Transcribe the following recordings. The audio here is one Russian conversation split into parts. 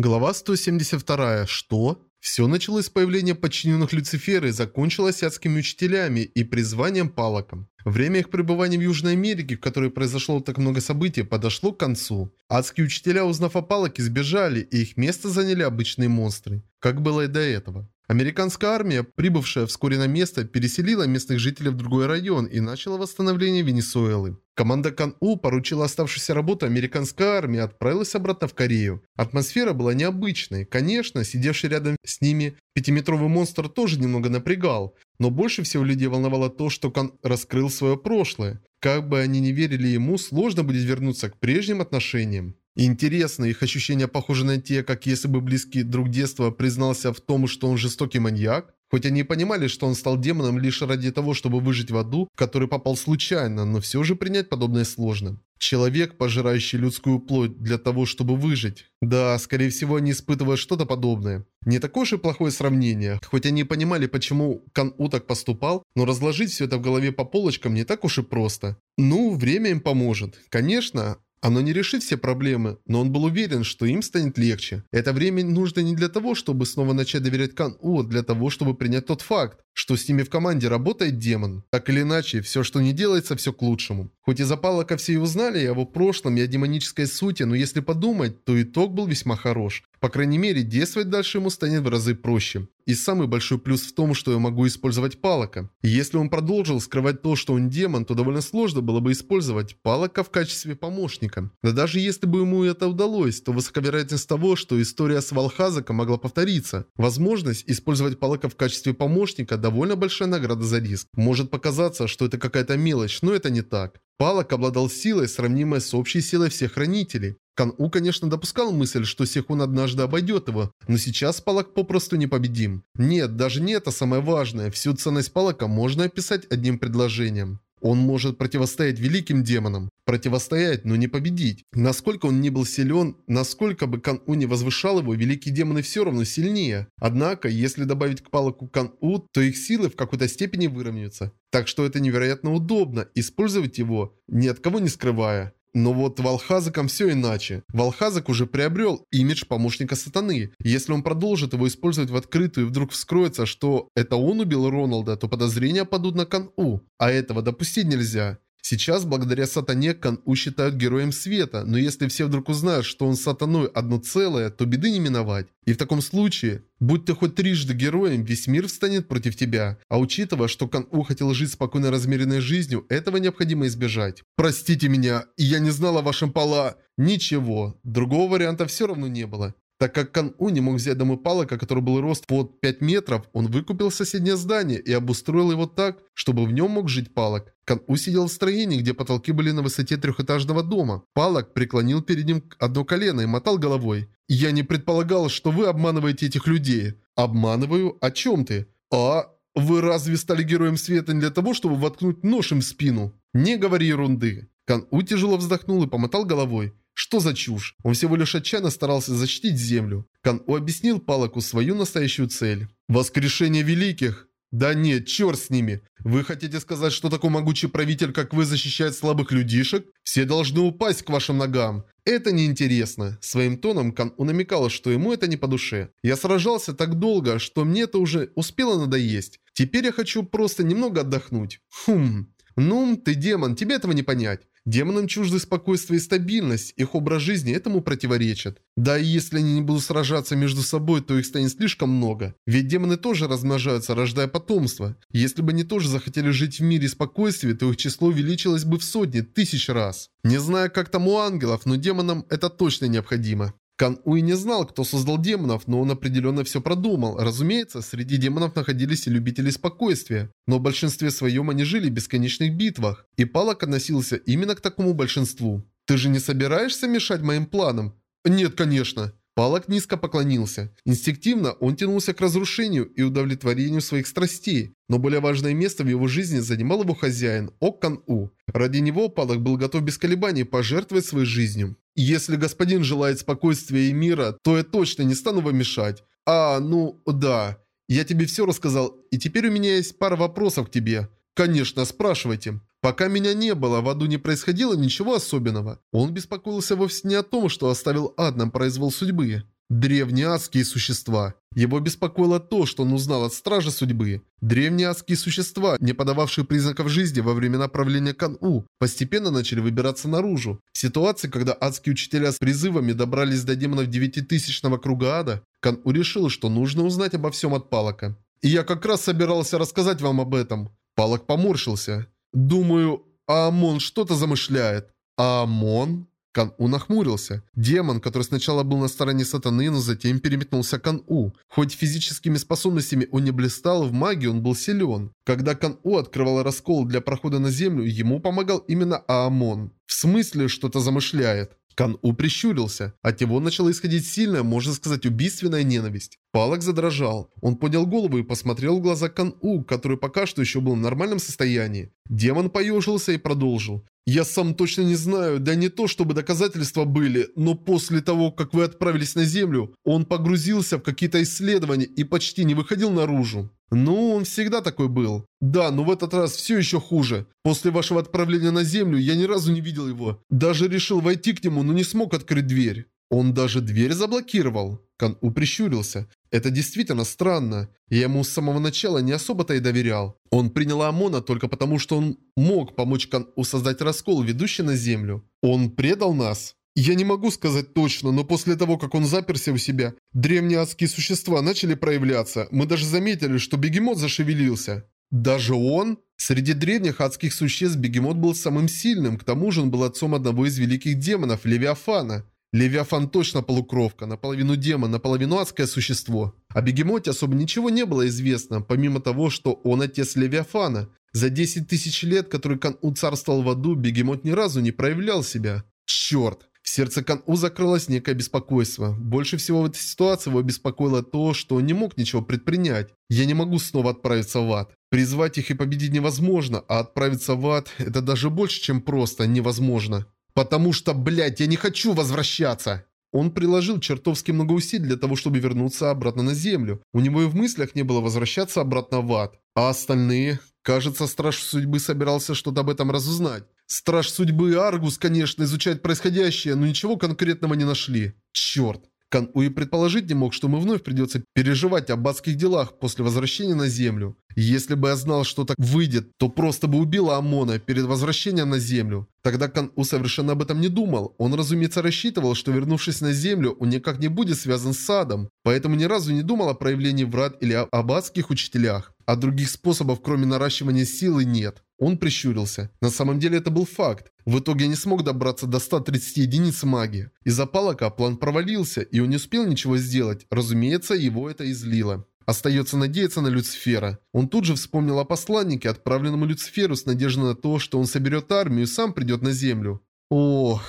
Глава 172. Что? Все началось с появления подчиненных Люцифера и закончилось адскими учителями и призванием палоком. Время их пребывания в Южной Америке, в которой произошло так много событий, подошло к концу. Адские учителя, узнав о палоке, сбежали, и их место заняли обычные монстры, как было и до этого. Американская армия, прибывшая вскоре на место, переселила местных жителей в другой район и начала восстановление Венесуэлы. Команда Кан-У поручила оставшуюся работу американской армии и отправилась обратно в Корею. Атмосфера была необычной. Конечно, сидевший рядом с ними пятиметровый монстр тоже немного напрягал, но больше всего людей волновало то, что Кан раскрыл свое прошлое. Как бы они ни верили ему, сложно будет вернуться к прежним отношениям. Интересно, их ощущения похожи на те, как если бы близкий друг детства признался в том, что он жестокий маньяк? Хоть они и понимали, что он стал демоном лишь ради того, чтобы выжить в аду, в который попал случайно, но все же принять подобное сложно. Человек, пожирающий людскую плоть для того, чтобы выжить. Да, скорее всего, они испытывают что-то подобное. Не такое уж и плохое сравнение. Хоть они и понимали, почему Кан-У так поступал, но разложить все это в голове по полочкам не так уж и просто. Ну, время им поможет. Конечно, оно не решит все проблемы, но он был уверен, что им станет легче. Это время нужно не для того, чтобы снова начать доверять Кан-У, а для того, чтобы принять тот факт, что с ними в команде работает демон. Так или иначе, все, что не делается, все к лучшему. Хоть и запалока все и узнали о его прошлом и о демонической сути, но если подумать, то итог был весьма хорош. По крайней мере, действовать дальше ему станет в разы проще. И самый большой плюс в том, что я могу использовать Палака. И если он продолжил скрывать то, что он демон, то довольно сложно было бы использовать Палака в качестве помощника. Да даже если бы ему это удалось, то высока вероятность того, что история с Валхазаком могла повториться. Возможность использовать Палака в качестве помощника – довольно большая награда за риск. Может показаться, что это какая-то мелочь, но это не так. Палок обладал силой, сравнимой с общей силой всех хранителей. Кан-У, конечно, допускал мысль, что Сехун однажды обойдет его, но сейчас Палак попросту непобедим. Нет, даже не это самое важное. Всю ценность Палака можно описать одним предложением. Он может противостоять великим демонам. Противостоять, но не победить. Насколько он не был силен, насколько бы Кан-У не возвышал его, великие демоны все равно сильнее. Однако, если добавить к палаку Кан-У, то их силы в какой-то степени выровняются. Так что это невероятно удобно, использовать его, ни от кого не скрывая. Но вот Валхазаком все иначе. Валхазак уже приобрел имидж помощника сатаны. Если он продолжит его использовать в открытую и вдруг вскроется, что это он убил Роналда, то подозрения падут на Кан-У. А этого допустить нельзя. Сейчас, благодаря сатане, Кан-У считают героем света, но если все вдруг узнают, что он сатаной одно целое, то беды не миновать. И в таком случае, будь ты хоть трижды героем, весь мир встанет против тебя. А учитывая, что Кан-У хотел жить спокойной размеренной жизнью, этого необходимо избежать. Простите меня, я не знал о вашем пола... Ничего, другого варианта все равно не было. Так как Кан-У не мог взять домой палока, который был рост под 5 метров, он выкупил соседнее здание и обустроил его так, чтобы в нем мог жить палок. Кан-У сидел в строении, где потолки были на высоте трехэтажного дома. Палок преклонил перед ним одно колено и мотал головой. «Я не предполагал, что вы обманываете этих людей». «Обманываю? О чем ты?» «А, вы разве стали героем света не для того, чтобы воткнуть нож им в спину?» «Не говори ерунды». Кан-У тяжело вздохнул и помотал головой. Что за чушь? Он всего лишь отчаянно старался защитить землю. Кан-У объяснил Палаку свою настоящую цель. Воскрешение великих. Да нет, черт с ними. Вы хотите сказать, что такой могучий правитель, как вы, защищает слабых людишек? Все должны упасть к вашим ногам. Это неинтересно. Своим тоном Кан-У намекал, что ему это не по душе. Я сражался так долго, что мне это уже успело надоесть. Теперь я хочу просто немного отдохнуть. Хм. Ну, ты демон, тебе этого не понять. Демонам чужды спокойствие и стабильность, их образ жизни этому противоречит. Да и если они не будут сражаться между собой, то их станет слишком много. Ведь демоны тоже размножаются, рождая потомство. Если бы они тоже захотели жить в мире спокойствия, то их число увеличилось бы в сотни, тысяч раз. Не знаю, как там у ангелов, но демонам это точно необходимо. Кан Уи не знал, кто создал демонов, но он определенно все продумал. Разумеется, среди демонов находились и любители спокойствия. Но в большинстве своем они жили в бесконечных битвах. И Палак относился именно к такому большинству. «Ты же не собираешься мешать моим планам?» «Нет, конечно». Палак низко поклонился. Инстинктивно он тянулся к разрушению и удовлетворению своих страстей, но более важное место в его жизни занимал его хозяин, Оккан-У. Ради него Палак был готов без колебаний пожертвовать своей жизнью. «Если господин желает спокойствия и мира, то я точно не стану вам мешать. А, ну, да. Я тебе все рассказал, и теперь у меня есть пара вопросов к тебе. Конечно, спрашивайте». Пока меня не было, в аду не происходило ничего особенного. Он беспокоился вовсе не о том, что оставил ад на произвол судьбы. Древние адские существа. Его беспокоило то, что он узнал от Стража Судьбы. Древние адские существа, не подававшие признаков жизни во время направления Кан-У, постепенно начали выбираться наружу. В ситуации, когда адские учителя с призывами добрались до демонов девятитысячного круга ада, Кан-У решил, что нужно узнать обо всем от Палака. И я как раз собирался рассказать вам об этом. Палак поморщился. Думаю, Аамон что-то замышляет. Аамон? Кан-У нахмурился. Демон, который сначала был на стороне сатаны, но затем переметнулся к Кан-У. Хоть физическими способностями он не блистал, в магии он был силен. Когда Кан-У открывал раскол для прохода на землю, ему помогал именно Аамон. В смысле что-то замышляет. Кан-У прищурился. От него начала исходить сильная, можно сказать, убийственная ненависть. Палок задрожал. Он поднял голову и посмотрел в глаза Кан-У, который пока что еще был в нормальном состоянии. Демон поежился и продолжил. «Я сам точно не знаю, да не то чтобы доказательства были, но после того, как вы отправились на Землю, он погрузился в какие-то исследования и почти не выходил наружу. Ну, он всегда такой был. Да, но в этот раз все еще хуже. После вашего отправления на Землю я ни разу не видел его. Даже решил войти к нему, но не смог открыть дверь. Он даже дверь заблокировал. Кан-У прищурился. Это действительно странно. Я ему с самого начала не особо-то и доверял. Он принял Амона только потому, что он мог помочь Кан-У создать раскол, ведущий на Землю. Он предал нас? Я не могу сказать точно, но после того, как он заперся у себя, древние адские существа начали проявляться. Мы даже заметили, что бегемот зашевелился. Даже он? Среди древних адских существ бегемот был самым сильным, к тому же он был отцом одного из великих демонов, Левиафана. Левиафан точно полукровка, наполовину демон, наполовину адское существо. О бегемоте особо ничего не было известно, помимо того, что он отец Левиафана. За 10 тысяч лет, который Кан-У царствовал в аду, бегемот ни разу не проявлял себя. Черт! В сердце Кан-У закрылось некое беспокойство. Больше всего в этой ситуации его беспокоило то, что он не мог ничего предпринять. Я не могу снова отправиться в ад. Призвать их и победить невозможно, а отправиться в ад – это даже больше, чем просто невозможно. Потому что, блядь, я не хочу возвращаться. Он приложил чертовски много усилий для того, чтобы вернуться обратно на землю. У него и в мыслях не было возвращаться обратно в ад. А остальные? Кажется, Страж Судьбы собирался что-то об этом разузнать. Страж Судьбы Аргус, конечно, изучают происходящее, но ничего конкретного не нашли. Черт. Кан Уи предположить не мог, что мы вновь придется переживать об адских делах после возвращения на Землю. Если бы я знал, что так выйдет, то просто бы убил Амона перед возвращением на Землю. Тогда Кан У совершенно об этом не думал. Он, разумеется, рассчитывал, что вернувшись на Землю, он никак не будет связан с садом. Поэтому ни разу не думал о проявлении врат или об адских учителях. А других способов, кроме наращивания силы, нет. Он прищурился. На самом деле это был факт. В итоге не смог добраться до 130 единиц магии. Из-за палока план провалился, и он не успел ничего сделать. Разумеется, его это излило. Остается надеяться на Люцифера. Он тут же вспомнил о посланнике, отправленному Люциферу с надеждой на то, что он соберет армию и сам придет на землю. Ох,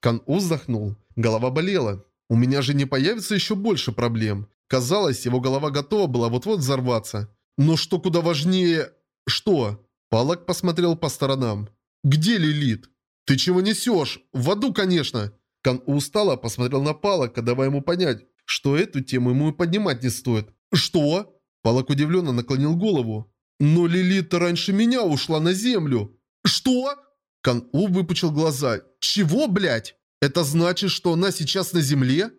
Кан-У вздохнул. Голова болела. У меня же не появится еще больше проблем. Казалось, его голова готова была вот-вот взорваться. Но что куда важнее... Что? Палак посмотрел по сторонам. «Где Лилит?» «Ты чего несешь? В аду, конечно!» Кан устало посмотрел на Палака, давая ему понять, что эту тему ему и поднимать не стоит. «Что?» Палак удивленно наклонил голову. «Но Лилит раньше меня ушла на землю!» «Что?» Кан У выпучил глаза. «Чего, блядь? Это значит, что она сейчас на земле?»